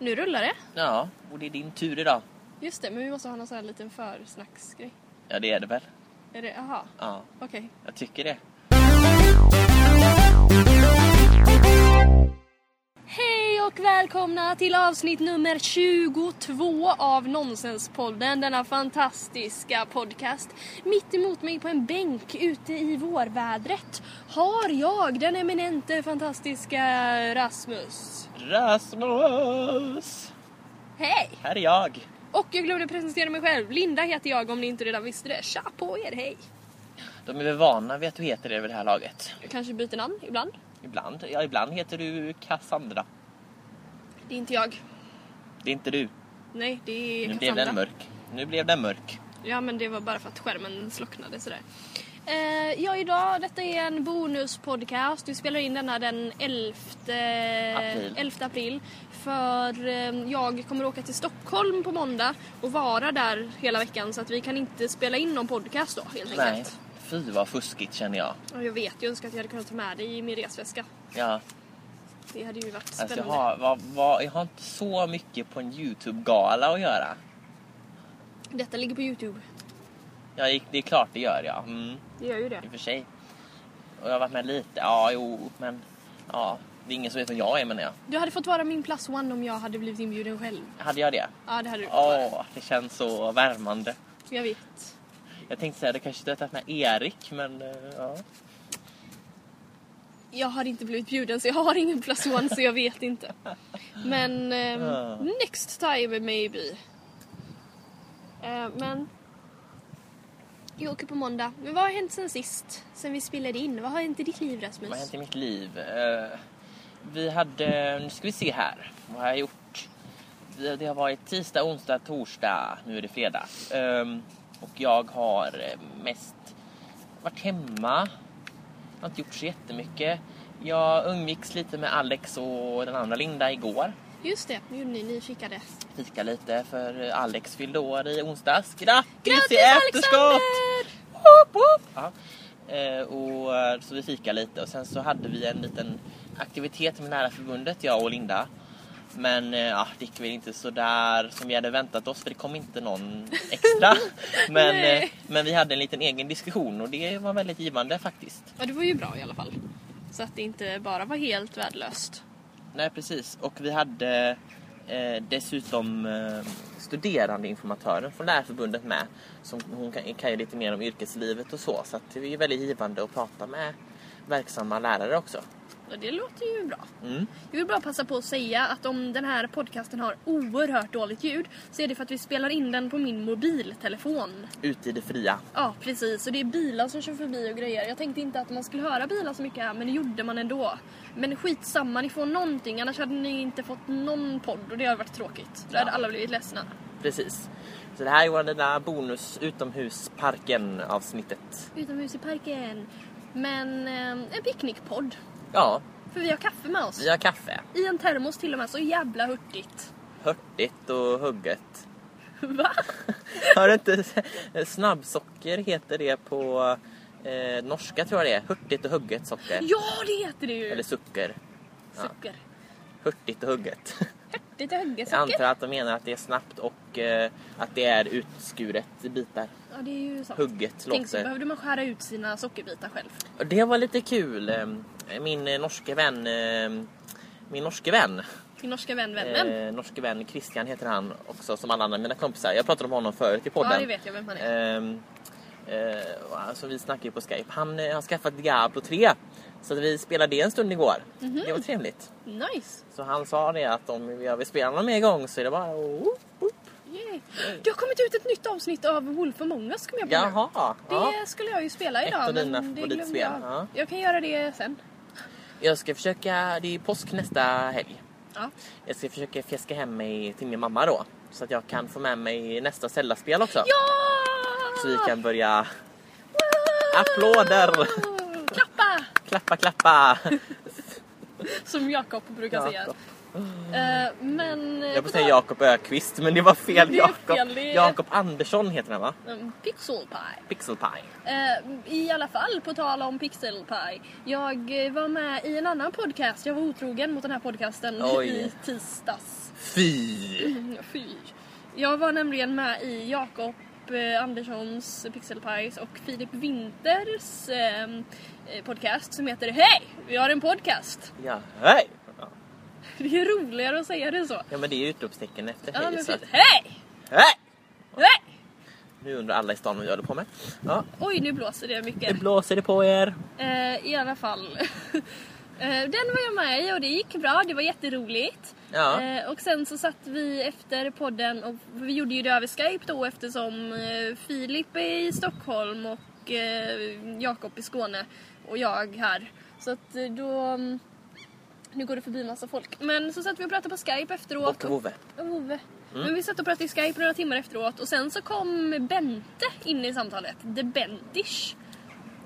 Nu rullar det. Ja, och det är din tur idag. Just det, men vi måste ha någon sån här liten försnacksgrej. Ja, det är det väl? Är det, jaha, Ja, okej. jag tycker det. Och välkomna till avsnitt nummer 22 av Nonsenspodden, denna fantastiska podcast. Mitt emot mig på en bänk ute i vårvädret har jag den eminente fantastiska Rasmus. Rasmus! Hej! Här är jag. Och jag glömde presentera mig själv. Linda heter jag om ni inte redan visste det. Tja på er, hej! De är väl vana vid att du heter det vid det här laget. Jag kanske byter namn ibland. Ibland, ja ibland heter du Cassandra. Det är inte jag. Det är inte du. Nej, det är Nu blev den mörk. Nu blev den mörk. Ja, men det var bara för att skärmen slocknade sådär. Eh, ja, idag, detta är en bonuspodcast. Vi spelar in denna den 11 April. 11 april. För eh, jag kommer åka till Stockholm på måndag och vara där hela veckan så att vi kan inte spela in någon podcast då helt Nej. enkelt. Fy vad fuskigt känner jag. Jag vet, jag önskar att jag hade kunnat ta med dig i min resväska. Ja, Det hade ju varit alltså jag, spännande. har, vad, vad, jag har inte så mycket på en YouTube-gala att göra. Detta ligger på Youtube. Ja, det är klart det gör jag. Mm, Det gör ju det. I och för sig. Och jag har varit med lite. Ja, jo, men ja, det är ingen som vet vem jag är menar jag. Du hade fått vara min plus one om jag hade blivit inbjuden själv. Hade jag det? Ja, det hade du fått Åh, vara. det känns så värmande. Jag vet. Jag tänkte säga det kanske skulle ha tagit med Erik, men eh, ja. Jag har inte blivit bjuden så jag har ingen plus one så jag vet inte. Men Ah. next time maybe. Eh, men jag åker på måndag. Men vad har hänt sen sist? Sen vi spelade in? Vad har hänt i ditt liv Rasmus? Vad har hänt i mitt liv? Eh, vi hade, nu ska vi se här. Vad har jag gjort? Det har varit tisdag, onsdag, torsdag. Nu är det fredag. Ehm, och jag har eh, mest varit hemma. Har inte gjort så jättemycket. Jag umgicks lite med Alex och den andra Linda igår. Just det, nu gjorde ni, ni fikade. Fika lite för Alex fyllde år i onsdags. Grattis, Grattis i efterskott! Woop, woop. Ja. Eh, och, så vi fika lite och sen så hade vi en liten aktivitet med nära förbundet, jag och Linda. Men eh, ja, det gick väl inte så där som vi hade väntat oss för det kom inte någon extra. men, eh, men vi hade en liten egen diskussion och det var väldigt givande faktiskt. Ja, det var ju bra i alla fall. Så att det inte bara var helt värdelöst. Nej precis och vi hade eh, dessutom eh, studerandeinformatören från Lärarförbundet med. Som, hon kan, kan ju lite mer om yrkeslivet och så så att det är väldigt givande att prata med verksamma lärare också. Och det låter ju bra. Mm. Jag vill bara passa på att säga att om den här podcasten har oerhört dåligt ljud så är det för att vi spelar in den på min mobiltelefon. Ute i det fria. Ja, precis. Och det är bilar som kör förbi och grejer. Jag tänkte inte att man skulle höra bilar så mycket här, men det gjorde man ändå. Men skitsamma, ni får någonting. Annars hade ni inte fått någon podd och det hade varit tråkigt. Då hade Ja. alla blivit ledsna. Precis. Så det här är vår lilla bonus utomhusparken avsnittet. Utomhus i parken. Men eh, en picknickpodd. Ja, För vi har kaffe med oss. vi har kaffe. I en termos till och med. Så jävla hurtigt. Hörtigt och hugget. Va? Har du inte snabbsocker heter det på eh, norska tror jag det är. Hurtigt och hugget socker. Ja, det heter det ju! Eller sucker. ja. Socker. Hurtigt och hugget. Lite Jag antar att de menar att det är snabbt och eh, att det är utskuret i bitar. Ja, det är ju sant. Hugget Tänk så låter. behövde man skära ut sina sockerbitar själv. Och det var lite kul. Eh, Min eh, norske vän, eh, min norske vän, Min norska vän, vännen. eh, norske vän Christian heter han också som alla andra mina kompisar. Jag pratade om honom förut i podden. ja, det vet jag vem han är. Ehm, eh, alltså vi snackade ju på Skype. Han eh, har skaffat Diablo 3. Så att vi spelade det en stund igår. Mhm. Det var trevligt. Nice! Så han sa det att om jag vill spela någon mer gång så är det bara... Oh, oh. Yay. Det har kommit ut ett nytt avsnitt av Wolf Among Us kom jag på nu. Jaha. Ja. Det skulle jag ju spela Ett idag av dina favoritspel, jag. ja. Jag kan göra det sen. Jag ska försöka, det är påsk nästa helg. Ja. Jag ska försöka fjäska hem mig till min mamma då. Så att jag kan få med mig nästa Zelda-spel också. Ja! Så vi kan börja applåder! Klappa! Klappa, klappa! Som Jakob brukar säga. Eh, men... Jag får säga Jakob Ökvist men det var fel Jakob. Jakob Andersson heter han va? Um, Pixelpie. Pixelpie. Eh, I alla fall, på tal om Pixelpie. Jag eh, var med i en annan podcast. Jag var otrogen mot den här podcasten Oj. i tisdags. Fy! Mm, Fy. Jag var nämligen med i Jakob eh, Anderssons Pixelpies och Filip Winters eh, eh, podcast som heter Hej! Vi har en podcast. Ja, hej! Ja. Det är roligare att säga det så. Ja men det är utropstecken efter Ja, hej men så att, Hej! Hej! Hej! Nu undrar alla i stan vad jag håller på med. Ja, Oj, nu blåser det mycket. blåser det på er. Eh, I alla fall. Eh, Den var jag med i och det gick bra, det var jätteroligt. Ja. Eh, och sen så satt vi efter podden och vi gjorde ju det över Skype då eftersom eh, Filip är i Stockholm och Jakob i Skåne och jag här. Så att då... Nu går det förbi massa folk. Men så satt vi och pratade på Skype efteråt. Och Vove. Och Ove. Mm. Men vi satt och pratade i Skype några timmar efteråt och sen så kom Bente in i samtalet. The Bentish.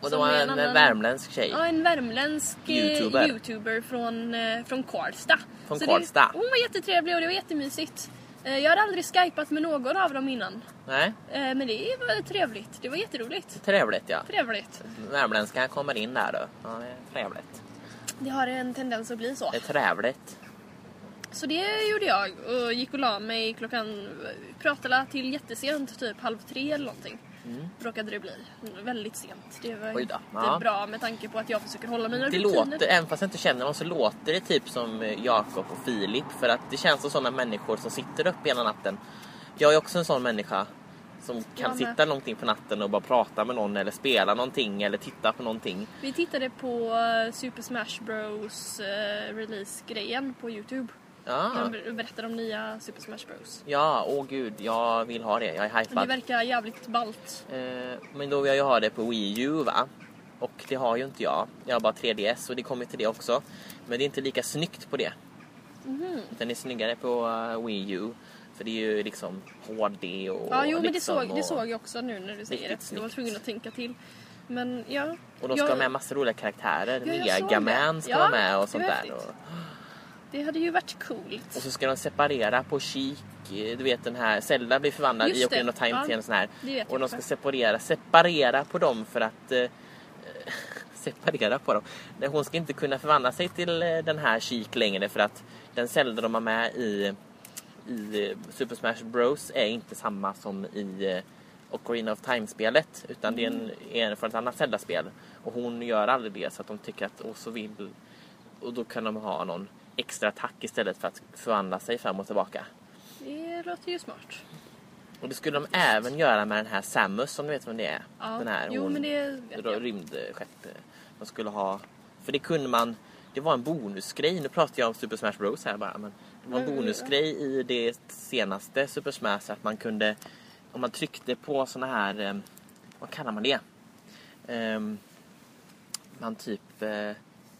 Och det var en en annan- värmländsk tjej. Ja, en värmländsk eh, YouTuber. YouTuber från, eh, från Karlstad. Från Så Karlstad. Det, hon var jättetrevlig och det var jättemysigt. Eh, Jag hade aldrig skypat med någon av dem innan. Nej, Men det var trevligt. Det var jätteroligt. trevligt ja. Trevligt. Värmländska kommer in där då. Ja, det är trevligt. Det har en tendens att bli så. Det är trevligt. Så det gjorde jag och gick och la mig klockan... Pratade till jättesent, typ halv tre eller någonting. Råkade det bli. Väldigt sent. Det var Mm. Inte. Ja. bra med tanke på att jag försöker hålla mina Det rutiner. låter, även fast jag inte känner dem så låter det typ som eh, Jakob och Filip. För att det känns som sådana människor som sitter upp hela natten. Jag är också en sån människa som kan med. sitta in på natten och bara prata med någon eller spela någonting eller titta på någonting. Vi tittade på eh, Super Smash Bros eh, release-grejen på Youtube. Ja, ber- berättar om nya Super Smash Bros. ja, åh gud, jag vill ha det. Jag är Det hypad. verkar jävligt ballt. Eh, men då vill jag ju ha det på Wii U va? Och det har ju inte jag. Jag har bara 3DS och det kommer till det också. Men det är inte lika snyggt på det. Mhm. Utan det är snyggare på Wii U. För det är ju liksom HD och Ja, jo men det liksom, såg, det såg jag också nu när du säger det. Jag var tvungen att tänka till. Men ja. och de ska jag, ha med massor roliga karaktärer. Ja, Megaman ska Ja, vara med och sånt där. Och, Det hade ju varit coolt. och så ska de separera på Chic. Du vet den här, Zelda blir förvandlad Just i Ocarina of Time Ja, till en sån här. Och de ska separera, separera på dem för att eh, separera på dem. Hon ska inte kunna förvandla sig till eh, den här Chic längre för att den Zelda de har med i, i eh, Super Smash Bros är inte samma som i eh, Ocarina of Time-spelet utan det är en, är en från ett annat Zelda-spel. Och hon gör aldrig det så att de tycker att och så vill och då kan de ha någon extra attack istället för att förvandla sig fram och tillbaka. Det låter ju smart. Och det skulle de även göra med den här Samus om du vet vem det är. Ja. Den här jo hon- men det vet jag. rymdskepp. De skulle ha... För det kunde man... Det var en bonusgrej. Nu pratar jag om Super Smash Bros här bara. Men en Mm, bonusgrej i det senaste Super Smash att man kunde... Om man tryckte på såna här... eh, Vad kallar man det? Ehm, man typ eh,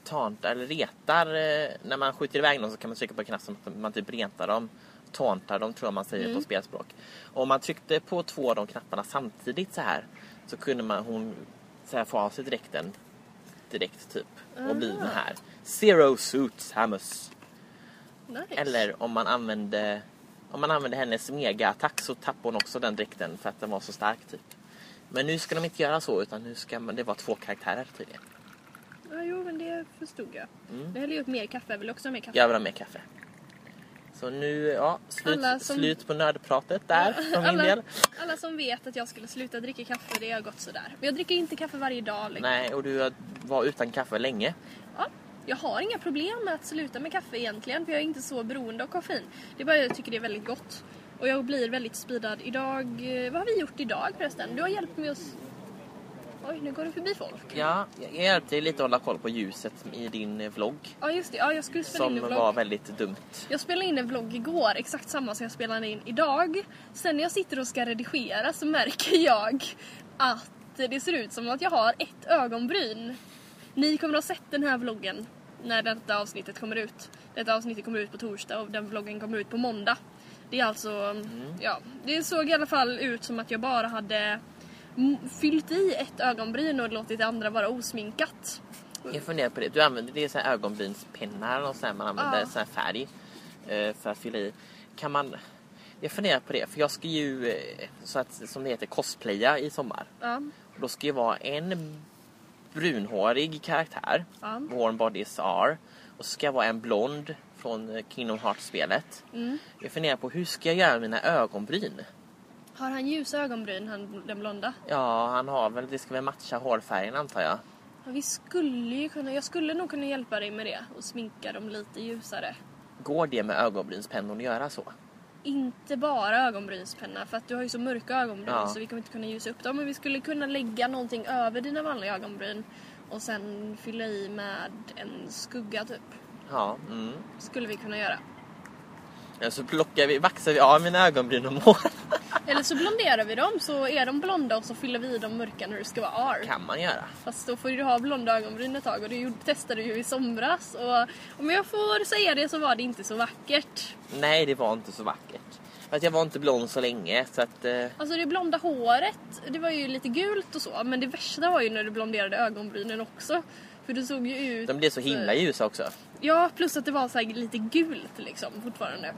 tauntar eller retar. eh, När man skjuter iväg någon så kan man trycka på en knapp som man typ retar dem. Tauntar dem tror jag man säger Mm. på spelspråk. Och om man tryckte på två av de knapparna samtidigt så här så kunde man hon så här få av sig dräkten direkt typ och bli Ah. den här Zero Suit Samus. Nice. Eller om man använde om man använde hennes mega-attack så tappade hon också den dräkten för att den var så stark typ. Men nu ska de inte göra så utan nu ska man, det vara två karaktärer tydligen. Ja, jo men det förstod jag. Mm. Jag häller ju upp mer kaffe. Jag vill också ha mer kaffe. Jag vill ha mer kaffe. Så nu, ja, slut, som- slut på nördpratet där från min alla, del. alla som vet att jag skulle sluta dricka kaffe, det har gått sådär. Men jag dricker inte kaffe varje dag längre. Nej, och du var utan kaffe länge. Ja, jag har inga problem med att sluta med kaffe egentligen, för jag är inte så beroende av koffein. Det är bara jag tycker det är väldigt gott. Och jag blir väldigt speedad idag. eh, Vad har vi gjort idag förresten? Du har hjälpt mig att... Oj, nu går det förbi folk. Ja, jag hjälpte dig lite att hålla koll på ljuset i din eh, vlogg. Ja, just det. Ja, jag skulle spela in Som en vlogg. var väldigt dumt. Jag spelade in en vlogg igår, exakt samma som jag spelade in idag. Sen när jag sitter och ska redigera så märker jag att det ser ut som att jag har ett ögonbryn. Ni kommer att ha sett den här vloggen när detta avsnittet kommer ut. Detta avsnittet kommer ut på torsdag och den vloggen kommer ut på måndag. Det är alltså, ja, det såg i alla fall ut som att jag bara hade fyllt i ett ögonbryn och låtit det andra vara osminkat. Jag funderar på det. Du använder det så här något sånt här, man använder Ja. så här färg eh, för att fylla i. Kan man... Jag funderar på det för jag ska ju, eh, så att, som det heter, cosplaya i sommar. Ja. Och Då ska jag vara en brunhårig karaktär, Ja. Warm Bodies are. Och så ska jag vara en blond från eh, Kingdom Hearts-spelet. Mm. Jag funderar på hur ska jag göra mina ögonbryn? Har han ljusa ögonbryn, han, den blonda? Ja, han har väl, det ska väl matcha hårfärgen antar jag. Ja, vi skulle ju kunna, jag skulle nog kunna hjälpa dig med det och sminka dem lite ljusare. Går det med ögonbrynspennor att göra så? Inte bara ögonbrynspenna för att du har ju så mörka ögonbryn Ja. så vi kommer inte kunna ljusa upp dem. Men vi skulle kunna lägga någonting över dina vanliga ögonbryn och sen fylla i med en skugga typ. Ja, mm. Skulle vi kunna göra. Ja, så plockar vi, vaxar vi av mina ögonbryn och mår. Eller så blonderar vi dem så är de blonda och så fyller vi i dem mörka när det ska vara R. kan man göra. Fast då får du ha blonda ögonbryn ett tag och det gjorde- testade du ju i somras. Och om jag får säga det så var det inte så vackert. Nej, det var inte så vackert. För att jag var inte blond så länge så att... Eh, Alltså det blonda håret, det var ju lite gult och så. Men det värsta var ju när du blonderade ögonbrynen också. För det såg ju ut... de blev så himla ljusa också. Ja, plus att det var så här lite gult liksom fortfarande.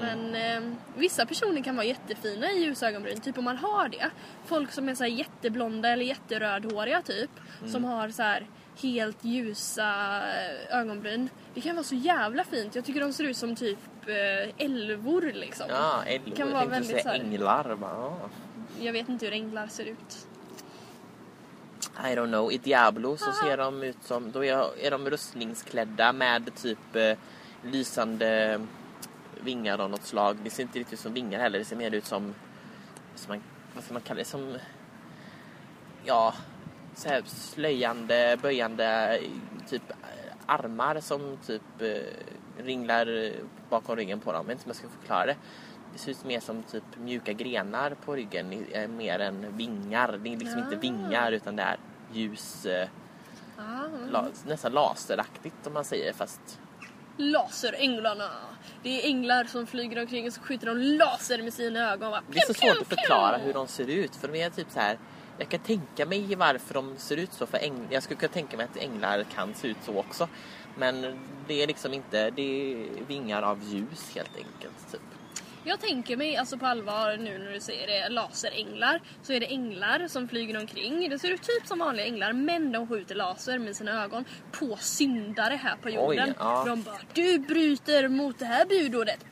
Men eh, vissa personer kan vara jättefina i ljusa ögonbryn, typ om man har det. Folk som är så jätteblonda eller jätterödhåriga typ, som har så här helt ljusa eh, ögonbryn. Det kan vara så jävla fint. Jag tycker de ser ut som typ eh, älvor liksom. Ja, älvor. Kan Jag vara väldigt så säga här- änglar. bara, ja. Jag vet inte hur änglar ser ut. I don't know. I Diablo så Aha. ser de ut som... Då är, är de rustningsklädda med typ eh, lysande vingar av något slag. Det ser inte riktigt ut som vingar heller. Det ser mer ut som... som man, vad ska man kalla det? Som... Ja... Så här slöjande, böjande typ armar som typ eh, ringlar bakom ryggen på dem. Jag vet inte om jag ska förklara det. Det ser ut mer som typ mjuka grenar på ryggen mer än vingar. Det är liksom inte Ah. vingar utan det är ljus, eh, Ah, la, nästan laseraktigt om man säger fast Laseränglarna! Det är änglar som flyger omkring och så skjuter de laser med sina ögon. Va? det är så svårt att förklara hur de ser ut för de är typ så här jag kan tänka mig varför de ser ut så för äng, jag skulle kunna tänka mig att änglar kan se ut så också men det är liksom inte, det är vingar av ljus helt enkelt typ. Jag tänker mig alltså på allvar nu när du säger det, laseränglar. Så är det änglar som flyger omkring. Det ser ut typ som vanliga änglar men de skjuter laser med sina ögon på syndare här på jorden. Oj, ja. De bara du bryter mot det här budordet.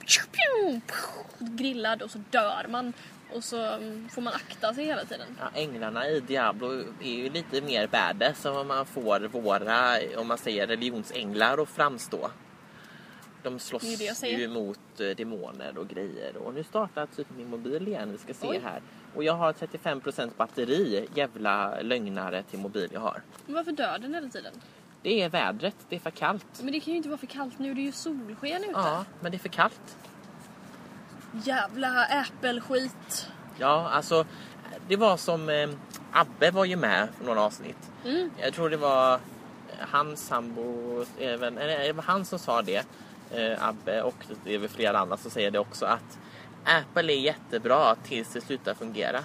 Grillad och så dör man. Och så mm, får man akta sig hela tiden. Ja, änglarna i Diablo är ju lite mer badass än vad man får våra, om man säger religionsänglar att framstå. De slåss Det det ju mot eh, demoner och grejer. Och nu startar typ min mobil igen, vi ska se Oj. här. Och jag har 35% batteri, jävla lögnare till mobil jag har. Men varför dör den hela tiden? Det är vädret, det är för kallt. Men det kan ju inte vara för kallt nu, det är ju solsken ute. Ja, men det är för kallt. Jävla äppelskit. Ja, alltså det var som eh, Abbe var ju med för några avsnitt. Mm. Jag tror det var hans sambo, även, eller det var han som sa det, eh, Abbe, och det är väl flera andra som säger det också, att Apple är jättebra tills det slutar fungera.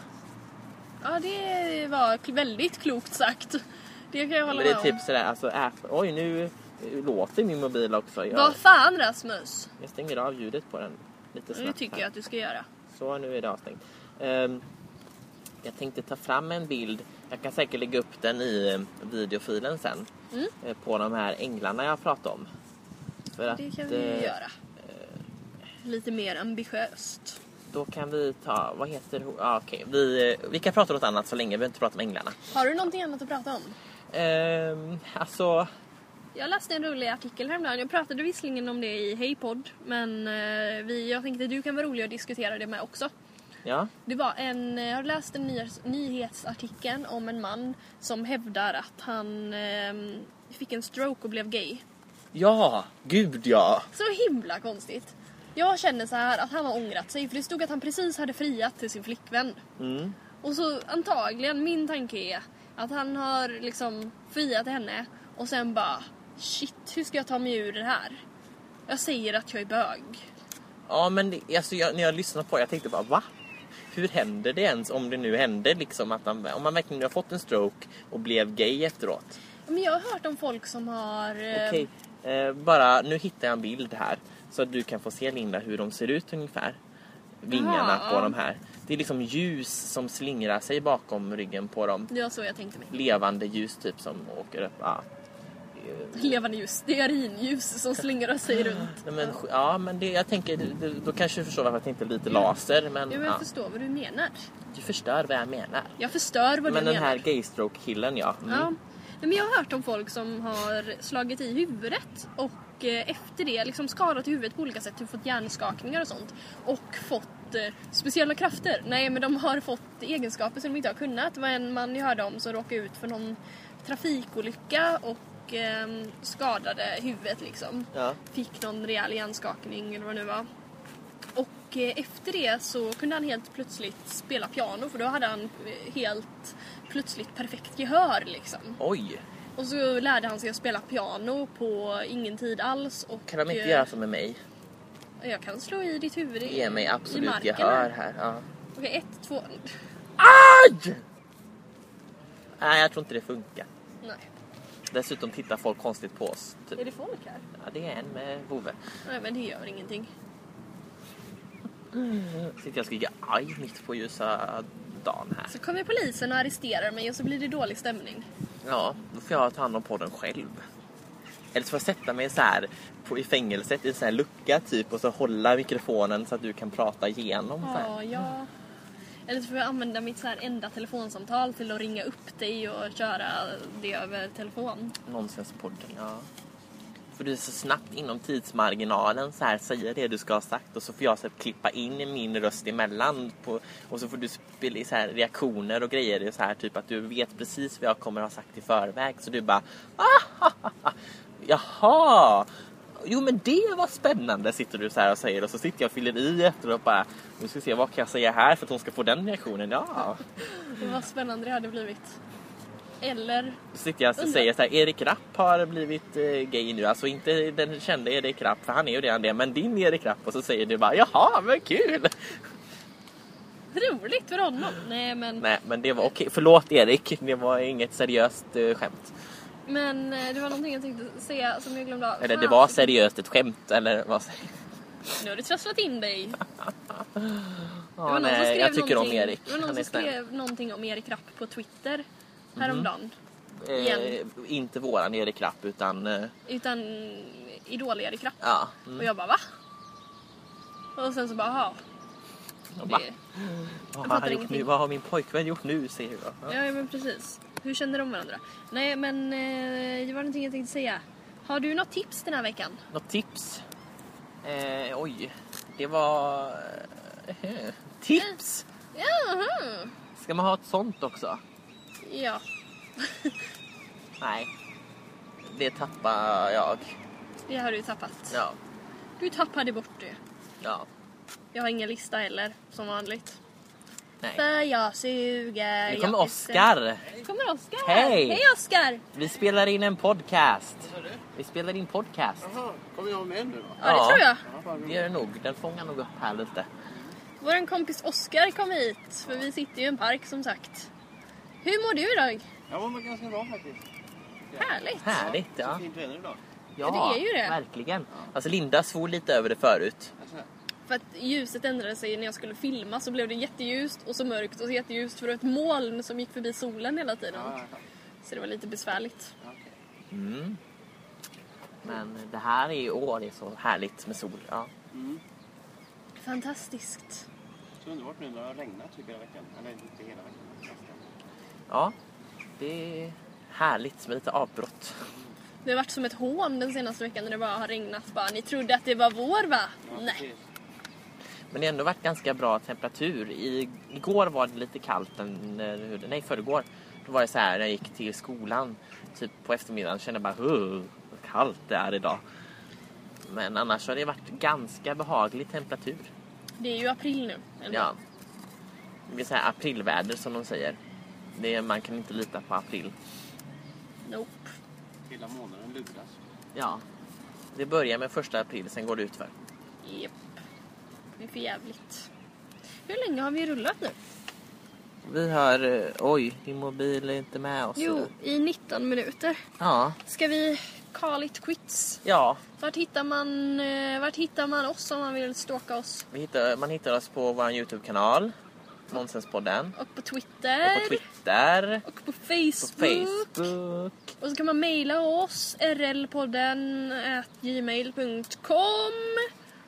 Ja, det var väldigt klokt sagt. Det kan jag hålla Men det är med typ om. sådär, alltså Apple, oj nu låter min mobil också. Jag, Vad fan Rasmus? jag stänger av ljudet på den lite Det snabbt tycker här. jag att du ska göra. Så, nu är det avstängt. Ehm, jag tänkte ta fram en bild. Jag kan säkert lägga upp den i eh, videofilen sen. Mm. eh, På de här änglarna jag pratade om. För att, Det kan vi eh, ju göra. Lite mer ambitiöst. Då kan vi ta, vad heter hon? Ah, okej. vi, eh, vi kan prata om något annat så länge, vi behöver inte prata om änglarna. Har du någonting annat att prata om? Ehm, alltså, Jag läste en rolig artikel häromdagen. Jag pratade visserligen om det i Hejpodd. Men eh, vi, jag tänkte att du kan vara rolig att diskutera det med också. ja. Det var en, jag har läst en nyhets, nyhetsartikel om en man som hävdar att han eh, fick en stroke och blev gay. Ja, gud ja. Så himla konstigt. Jag känner så här att han har ångrat sig för det stod att han precis hade friat till sin flickvän. Mm. Och så antagligen, min tanke är att han har liksom friat till henne och sen bara shit, hur ska jag ta mig ur det här? Jag säger att jag är bög. Ja, men det, alltså, jag, när jag lyssnade på det, jag tänkte bara va? Hur händer det ens om det nu hände liksom att han, om man verkligen har fått en stroke och blev gay efteråt? Men jag har hört om folk som har... eh, Okej, eh, bara nu hittar jag en bild här. Så att du kan få se Linda hur de ser ut ungefär. Vingarna Jaha. på de här. Det är liksom ljus som slingrar sig bakom ryggen på dem. Det var så jag tänkte mig. Levande ljus typ som åker upp. Ja. Levande ljus. Stearinljus som slingrar sig runt. Nej, Men, ja, men det, jag tänker, det- då kanske du förstår varför det inte är lite laser. Men, Jo, men ja, jag förstår vad du menar. du förstår vad jag menar. Jag förstör vad Men du den menar. här gaystroke-killen ja. Mm. Ja. Men jag har hört om folk som har slagit i huvudet och eh, efter det liksom skadat i huvudet på olika sätt, typ fått hjärnskakningar och sånt. Och fått eh, speciella krafter. Nej men de har fått egenskaper som de inte har kunnat. Det var en man jag hörde om som råkade ut för någon trafikolycka och eh, skadade huvudet liksom. Ja. Fick någon rejäl hjärnskakning eller vad det nu var. Och eh, efter det så kunde han helt plötsligt spela piano för då hade han eh, helt plötsligt perfekt gehör liksom. Oj, Och så lärde han sig att spela piano på ingen tid alls. Och, kan de inte eh, göra som med mig? Jag kan slå i ditt huvud i, Ge mig absolut gehör här. Ja. Okej, ett, två... Aj! Nej, jag tror inte det funkar. Nej. Dessutom tittar folk konstigt på oss. Typ. Är det folk här? Ja, det är en med vovve. Nej men det gör ingenting. Sitter jag och skriker aj mitt på ljusa dagen här. Så kommer polisen och arresterar mig och så blir det dålig stämning. Ja, då får jag ta hand om podden själv. Eller så får jag sätta mig så här på, i fängelset i en sån här lucka typ och så hålla mikrofonen så att du kan prata igenom. Ja, ja. Eller så får jag använda mitt så här enda telefonsamtal till att ringa upp dig och köra det över telefon. Nonsenspodden, ja. För du är så snabbt inom tidsmarginalen så här säger det du ska ha sagt och så får jag så här, klippa in min röst emellan på, och så får du spela så här reaktioner och grejer. Så här typ att du vet precis vad jag kommer ha sagt i förväg så du bara ah, ha, ha, ha. Jaha! Jo men det var spännande sitter du så här och säger och så sitter jag och fyller i efteråt och bara nu ska vi se vad kan jag säga här för att hon ska få den reaktionen. Ja. Vad spännande det hade blivit. Eller, sitter jag och säger så här, Erik Rapp har blivit eh, gay nu. Alltså inte den kände Erik Rapp, för han är ju redan det. Men din Erik Rapp. Och så säger du bara, jaha, men kul! roligt för honom. Nej men, Nej, men det var okej. Förlåt Erik, det var inget seriöst eh, skämt. men eh, det var någonting jag tänkte säga som jag glömde av. Eller det var seriöst ett skämt, eller vad säger Nu har du trasslat in dig. Som nej, jag tycker om Erik. Det var någon som skrev någonting om Erik Rapp på Twitter häromdagen. Eh, igen. inte våran Erik Rapp, utan... Eh, Utan Idol-Erik Rapp. ja. Och Mm. jag bara va? Och sen så bara jaha. Och bara, Det- vad, har gjort nu? vad har min pojkvän gjort nu? Säger jag. Ja. Ja men precis. Hur kände de varandra? Nej men eh, det var någonting jag tänkte säga. Har du något tips den här veckan? Något tips? Eh, oj, det var... Eh, tips? Jaha. Ska man ha ett sånt också? Ja. Nej. Det tappar jag. Det har du tappat. Ja. Du tappade bort det. Ja. Jag har ingen lista heller, som vanligt. Nej. För jag suger. Nu kommer jag Oskar. kommer Oskar. Hej. Hej Oskar! Vi spelar in en podcast. Vi spelar in podcast. Jaha, kommer jag med nu då? Ja, det tror jag. Det gör det nog. Den fångar nog upp här lite. Vår kompis Oskar kom hit, för vi sitter ju i en park som sagt. Hur mår du idag? Jag mår ganska bra faktiskt. Härligt. Härligt, Så ja. fint väder idag. Ja, det är ju det. Verkligen. Alltså Linda svor lite över det förut. Alltså, För att ljuset ändrade sig när jag skulle filma så blev det jätteljust och så mörkt och så jätteljust för det var ett moln som gick förbi solen hela tiden. ja, ja, ja. Så det var lite besvärligt. Mm. Men det här är i år det är så härligt med sol. Ja. Mm. Fantastiskt. Så underbart nu när det har regnat typ hela veckan. Eller inte hela veckan. Ja, det är härligt med lite avbrott. Det har varit som ett hån den senaste veckan när det bara har regnat. Bara, ni trodde att det var vår va? Ja, Nej. Men det har ändå varit ganska bra temperatur. I, igår var det lite kallt, en- eh, nej förrgår. Då var det så här när jag gick till skolan typ på eftermiddagen kände jag bara "Huh, vad kallt det är idag. Men annars har det varit ganska behaglig temperatur. Det är ju april nu. ändå. Ja. Det är så här aprilväder som de säger. Det är, man kan inte lita på april. Nope. Hela månaden luras. Ja. Det börjar med första april, sen går det utför. Japp. Det är för jävligt. Hur länge har vi rullat nu? Vi har... eh, Oj, din mobil är inte med oss. Jo, i 19 minuter. Ja. Ska vi call it quits? Ja. Vart hittar man, eh, vart hittar man oss om man vill stalka oss? Vi hittar, man hittar oss på vår YouTube-kanal. Nonsenspodden. Och på Twitter. Och på Twitter. Och på På Facebook. Facebook. Och så kan man mejla oss, rlpodden gmail.com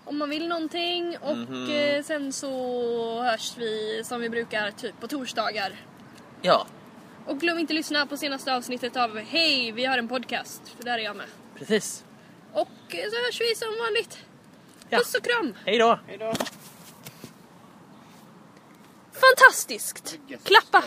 om man vill någonting. Och Mhm. eh, sen så hörs vi som vi brukar typ på torsdagar. Ja, Och glöm inte lyssna på senaste avsnittet av Hej, vi har en podcast. För där är jag med. precis. Och eh, så hörs vi som vanligt. Ja. Puss och kram! Hej då! Hej då! Fantastiskt! Klappa!